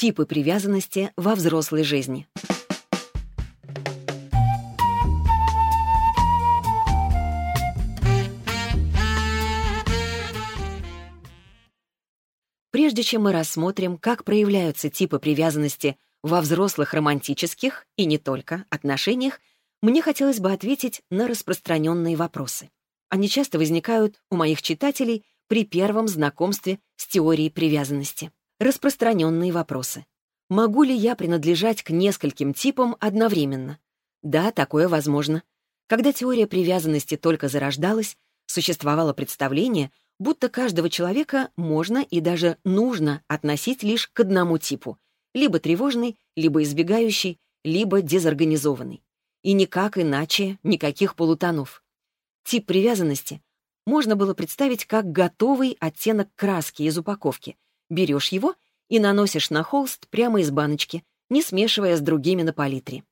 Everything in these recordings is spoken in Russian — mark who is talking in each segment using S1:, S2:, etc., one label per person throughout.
S1: Типы привязанности во взрослой жизни. Прежде чем мы рассмотрим, как проявляются типы привязанности во взрослых романтических и не только отношениях, мне хотелось бы ответить на распространенные вопросы. Они часто возникают у моих читателей при первом знакомстве с теорией привязанности. Распространенные вопросы. Могу ли я принадлежать к нескольким типам одновременно? Да, такое возможно. Когда теория привязанности только зарождалась, существовало представление, будто каждого человека можно и даже нужно относить лишь к одному типу — либо тревожный, либо избегающий, либо дезорганизованный. И никак иначе, никаких полутонов. Тип привязанности можно было представить как готовый оттенок краски из упаковки. Берешь его и наносишь на холст прямо из баночки, не смешивая с другими на палитре.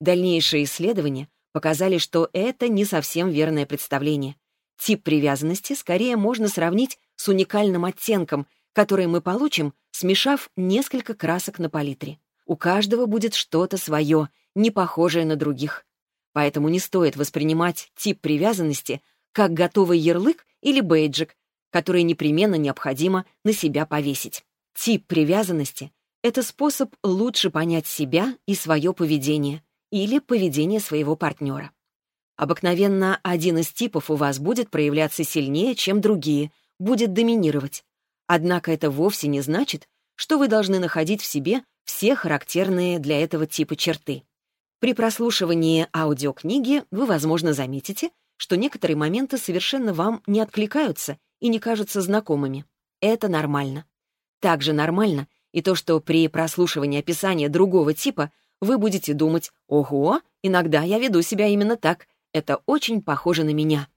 S1: Дальнейшие исследования показали, что это не совсем верное представление. Тип привязанности скорее можно сравнить с уникальным оттенком, который мы получим, смешав несколько красок на палитре. У каждого будет что-то свое, не похожее на других. Поэтому не стоит воспринимать тип привязанности как готовый ярлык или бейджик, который непременно необходимо на себя повесить. Тип привязанности — это способ лучше понять себя и свое поведение или поведение своего партнера. Обыкновенно один из типов у вас будет проявляться сильнее, чем другие, будет доминировать. Однако это вовсе не значит, что вы должны находить в себе все характерные для этого типа черты. При прослушивании аудиокниги вы, возможно, заметите, что некоторые моменты совершенно вам не откликаются и не кажутся знакомыми. Это нормально. Также нормально и то, что при прослушивании описания другого типа вы будете думать «Ого, иногда я веду себя именно так, это очень похоже на меня».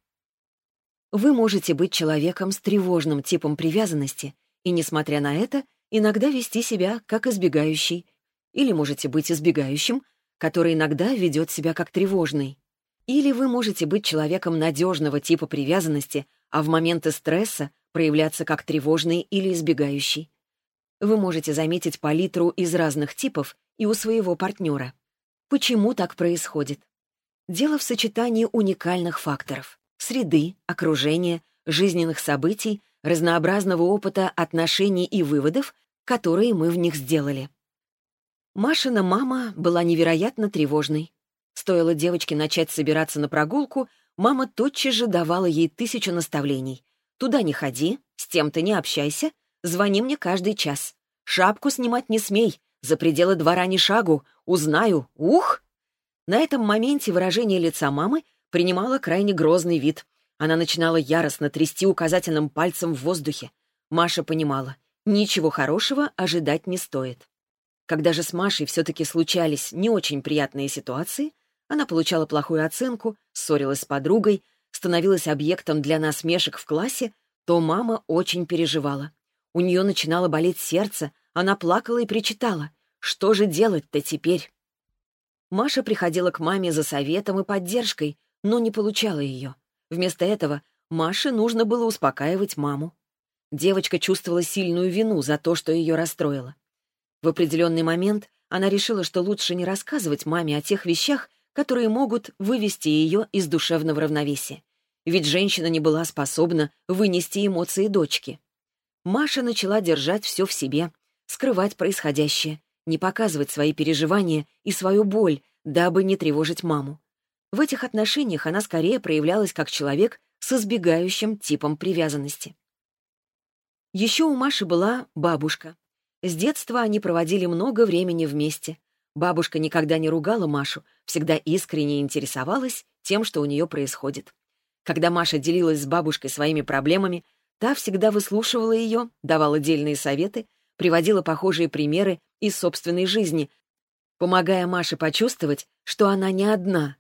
S1: Вы можете быть человеком с тревожным типом привязанности и, несмотря на это, иногда вести себя как избегающий. Или можете быть избегающим, который иногда ведет себя как тревожный. Или вы можете быть человеком надежного типа привязанности, а в моменты стресса проявляться как тревожный или избегающий. Вы можете заметить палитру из разных типов и у своего партнера. Почему так происходит? Дело в сочетании уникальных факторов среды, окружения, жизненных событий, разнообразного опыта отношений и выводов, которые мы в них сделали. Машина мама была невероятно тревожной. Стоило девочке начать собираться на прогулку, мама тотчас же давала ей тысячу наставлений. «Туда не ходи, с тем-то не общайся, звони мне каждый час. Шапку снимать не смей, за пределы двора не шагу, узнаю, ух!» На этом моменте выражение лица мамы принимала крайне грозный вид. Она начинала яростно трясти указательным пальцем в воздухе. Маша понимала, ничего хорошего ожидать не стоит. Когда же с Машей все-таки случались не очень приятные ситуации, она получала плохую оценку, ссорилась с подругой, становилась объектом для насмешек в классе, то мама очень переживала. У нее начинало болеть сердце, она плакала и причитала. Что же делать-то теперь? Маша приходила к маме за советом и поддержкой, но не получала ее. Вместо этого Маше нужно было успокаивать маму. Девочка чувствовала сильную вину за то, что ее расстроило. В определенный момент она решила, что лучше не рассказывать маме о тех вещах, которые могут вывести ее из душевного равновесия. Ведь женщина не была способна вынести эмоции дочки. Маша начала держать все в себе, скрывать происходящее, не показывать свои переживания и свою боль, дабы не тревожить маму. В этих отношениях она скорее проявлялась как человек с избегающим типом привязанности. Еще у Маши была бабушка. С детства они проводили много времени вместе. Бабушка никогда не ругала Машу, всегда искренне интересовалась тем, что у нее происходит. Когда Маша делилась с бабушкой своими проблемами, та всегда выслушивала ее, давала дельные советы, приводила похожие примеры из собственной жизни, помогая Маше почувствовать, что она не одна,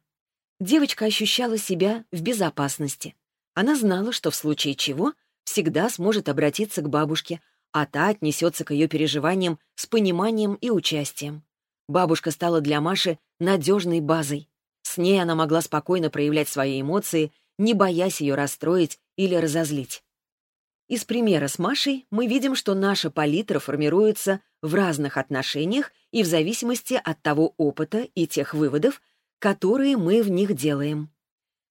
S1: девочка ощущала себя в безопасности. Она знала, что в случае чего всегда сможет обратиться к бабушке, а та отнесется к ее переживаниям с пониманием и участием. Бабушка стала для Маши надежной базой. С ней она могла спокойно проявлять свои эмоции, не боясь ее расстроить или разозлить. Из примера с Машей мы видим, что наша палитра формируется в разных отношениях и в зависимости от того опыта и тех выводов, которые мы в них делаем.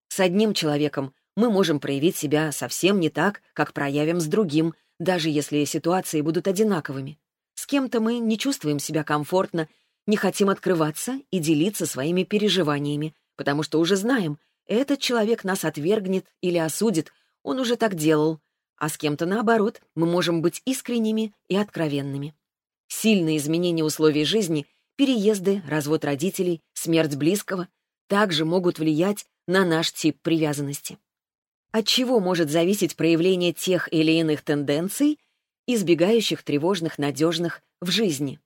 S1: С одним человеком мы можем проявить себя совсем не так, как проявим с другим, даже если ситуации будут одинаковыми. С кем-то мы не чувствуем себя комфортно, не хотим открываться и делиться своими переживаниями, потому что уже знаем, этот человек нас отвергнет или осудит, он уже так делал. А с кем-то наоборот, мы можем быть искренними и откровенными. Сильные изменения условий жизни, переезды, развод родителей, смерть близкого также могут влиять на наш тип привязанности. От чего может зависеть проявление тех или иных тенденций, избегающих тревожных, надежных в жизни?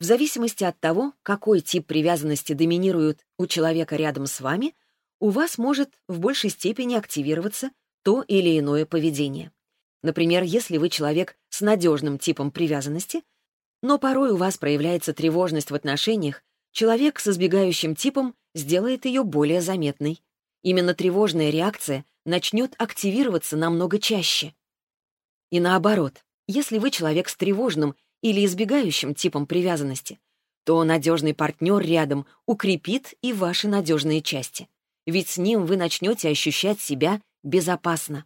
S1: В зависимости от того, какой тип привязанности доминирует у человека рядом с вами, у вас может в большей степени активироваться то или иное поведение. Например, если вы человек с надежным типом привязанности, но порой у вас проявляется тревожность в отношениях, человек с избегающим типом сделает ее более заметной. Именно тревожная реакция начнет активироваться намного чаще. И наоборот, если вы человек с тревожным или избегающим типом привязанности, то надежный партнер рядом укрепит и ваши надежные части. Ведь с ним вы начнете ощущать себя безопасно.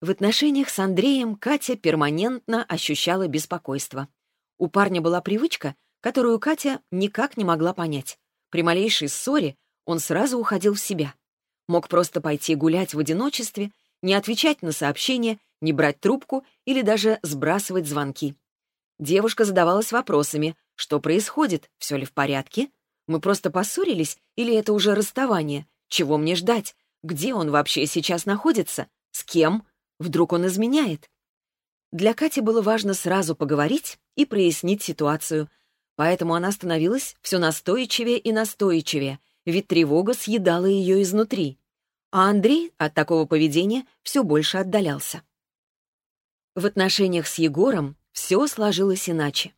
S1: В отношениях с Андреем Катя перманентно ощущала беспокойство. У парня была привычка, которую Катя никак не могла понять. При малейшей ссоре он сразу уходил в себя. Мог просто пойти гулять в одиночестве, не отвечать на сообщения, не брать трубку или даже сбрасывать звонки. Девушка задавалась вопросами, что происходит, все ли в порядке, мы просто поссорились или это уже расставание, чего мне ждать, где он вообще сейчас находится, с кем, вдруг он изменяет. Для Кати было важно сразу поговорить и прояснить ситуацию, поэтому она становилась все настойчивее и настойчивее, ведь тревога съедала ее изнутри. А Андрей от такого поведения все больше отдалялся. В отношениях с Егором все сложилось иначе.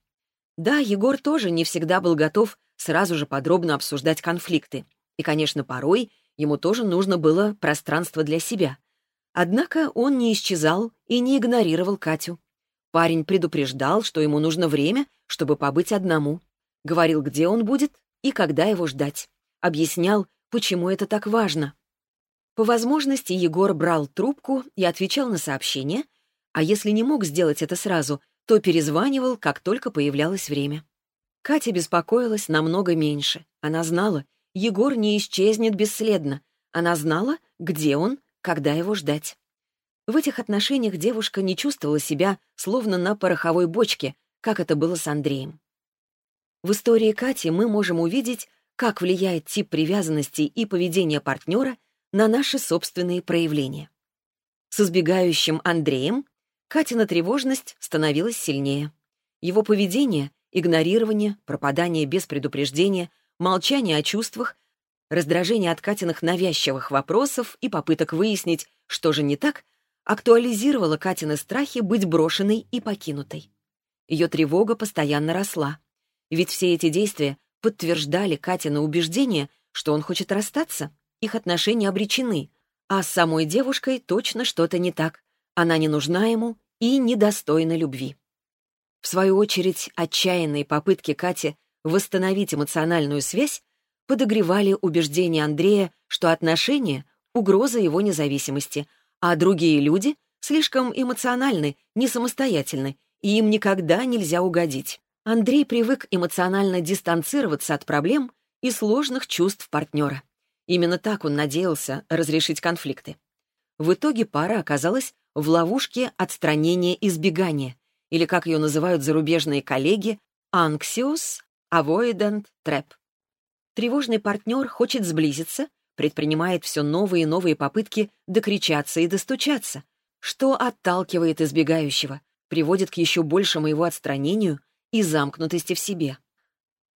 S1: Да, Егор тоже не всегда был готов сразу же подробно обсуждать конфликты. И, конечно, порой ему тоже нужно было пространство для себя. Однако он не исчезал и не игнорировал Катю. Парень предупреждал, что ему нужно время, чтобы побыть одному. Говорил, где он будет и когда его ждать. Объяснял, почему это так важно. По возможности Егор брал трубку и отвечал на сообщения, а если не мог сделать это сразу, то перезванивал, как только появлялось время. Катя беспокоилась намного меньше. Она знала, Егор не исчезнет бесследно. Она знала, где он, когда его ждать. В этих отношениях девушка не чувствовала себя словно на пороховой бочке, как это было с Андреем. В истории Кати мы можем увидеть, как влияет тип привязанности и поведение партнера на наши собственные проявления. С избегающим Андреем Катина тревожность становилась сильнее. Его поведение — игнорирование, пропадание без предупреждения, молчание о чувствах, раздражение от Катиных навязчивых вопросов и попыток выяснить, что же не так, актуализировало Катины страхи быть брошенной и покинутой. Ее тревога постоянно росла. Ведь все эти действия подтверждали Катина убеждение, что он хочет расстаться, их отношения обречены, а с самой девушкой точно что-то не так. Она не нужна ему и недостойна любви. В свою очередь, отчаянные попытки Кати восстановить эмоциональную связь подогревали убеждение Андрея, что отношения — угроза его независимости, а другие люди слишком эмоциональны, не самостоятельны, и им никогда нельзя угодить. Андрей привык эмоционально дистанцироваться от проблем и сложных чувств партнера. Именно так он надеялся разрешить конфликты. В итоге пара оказалась в ловушке отстранения избегания, или, как ее называют зарубежные коллеги, anxious avoidant trap. Тревожный партнер хочет сблизиться, предпринимает все новые и новые попытки докричаться и достучаться, что отталкивает избегающего, приводит к еще большему его отстранению и замкнутости в себе.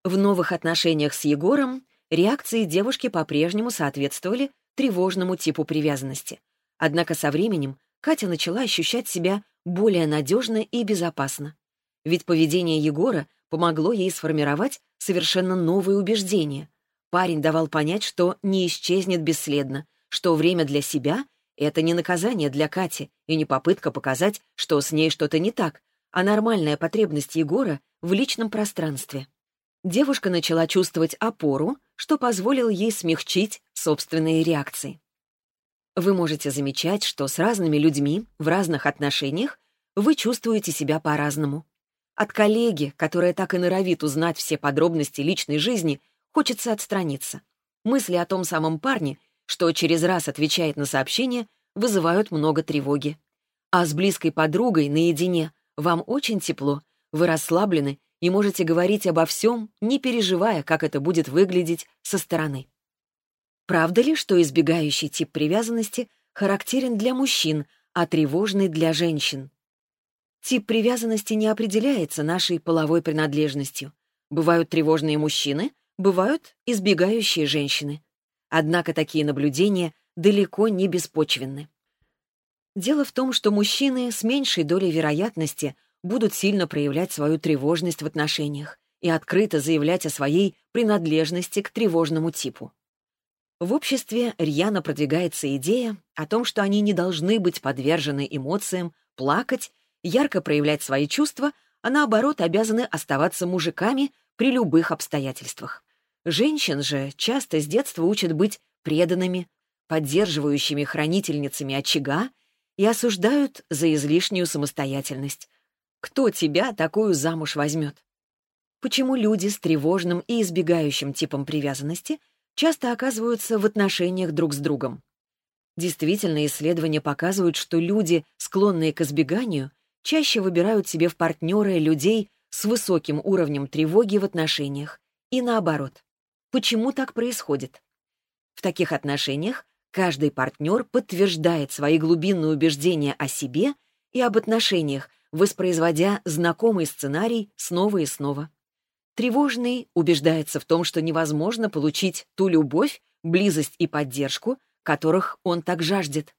S1: В новых отношениях с Егором реакции девушки по-прежнему соответствовали тревожному типу привязанности. Однако со временем Катя начала ощущать себя более надежно и безопасно. Ведь поведение Егора помогло ей сформировать совершенно новые убеждения. Парень давал понять, что не исчезнет бесследно, что время для себя — это не наказание для Кати и не попытка показать, что с ней что-то не так, а нормальная потребность Егора в личном пространстве. Девушка начала чувствовать опору, что позволило ей смягчить собственные реакции. Вы можете замечать, что с разными людьми в разных отношениях вы чувствуете себя по-разному. От коллеги, которая так и норовит узнать все подробности личной жизни, хочется отстраниться. Мысли о том самом парне, что через раз отвечает на сообщения, вызывают много тревоги. А с близкой подругой наедине вам очень тепло, вы расслаблены и можете говорить обо всем, не переживая, как это будет выглядеть со стороны. Правда ли, что избегающий тип привязанности характерен для мужчин, а тревожный для женщин? Тип привязанности не определяется нашей половой принадлежностью. Бывают тревожные мужчины, бывают избегающие женщины. Однако такие наблюдения далеко не беспочвенны. Дело в том, что мужчины с меньшей долей вероятности будут сильно проявлять свою тревожность в отношениях и открыто заявлять о своей принадлежности к тревожному типу. В обществе рьяно продвигается идея о том, что они не должны быть подвержены эмоциям, плакать ярко проявлять свои чувства, а наоборот обязаны оставаться мужиками при любых обстоятельствах. Женщин же часто с детства учат быть преданными, поддерживающими хранительницами очага и осуждают за излишнюю самостоятельность. Кто тебя такую замуж возьмет? Почему люди с тревожным и избегающим типом привязанности часто оказываются в отношениях друг с другом? Действительно, исследования показывают, что люди, склонные к избеганию, чаще выбирают себе в партнеры людей с высоким уровнем тревоги в отношениях. И наоборот. Почему так происходит? В таких отношениях каждый партнер подтверждает свои глубинные убеждения о себе и об отношениях, воспроизводя знакомый сценарий снова и снова. Тревожный убеждается в том, что невозможно получить ту любовь, близость и поддержку, которых он так жаждет.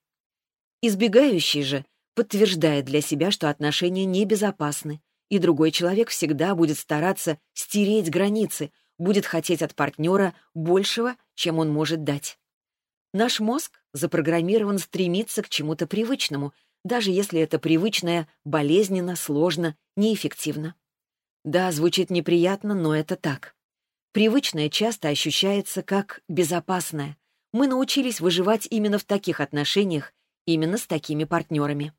S1: Избегающий же подтверждает для себя, что отношения небезопасны, и другой человек всегда будет стараться стереть границы, будет хотеть от партнера большего, чем он может дать. Наш мозг запрограммирован стремиться к чему-то привычному, даже если это привычное болезненно, сложно, неэффективно. Да, звучит неприятно, но это так. Привычное часто ощущается как безопасное. Мы научились выживать именно в таких отношениях, именно с такими партнерами.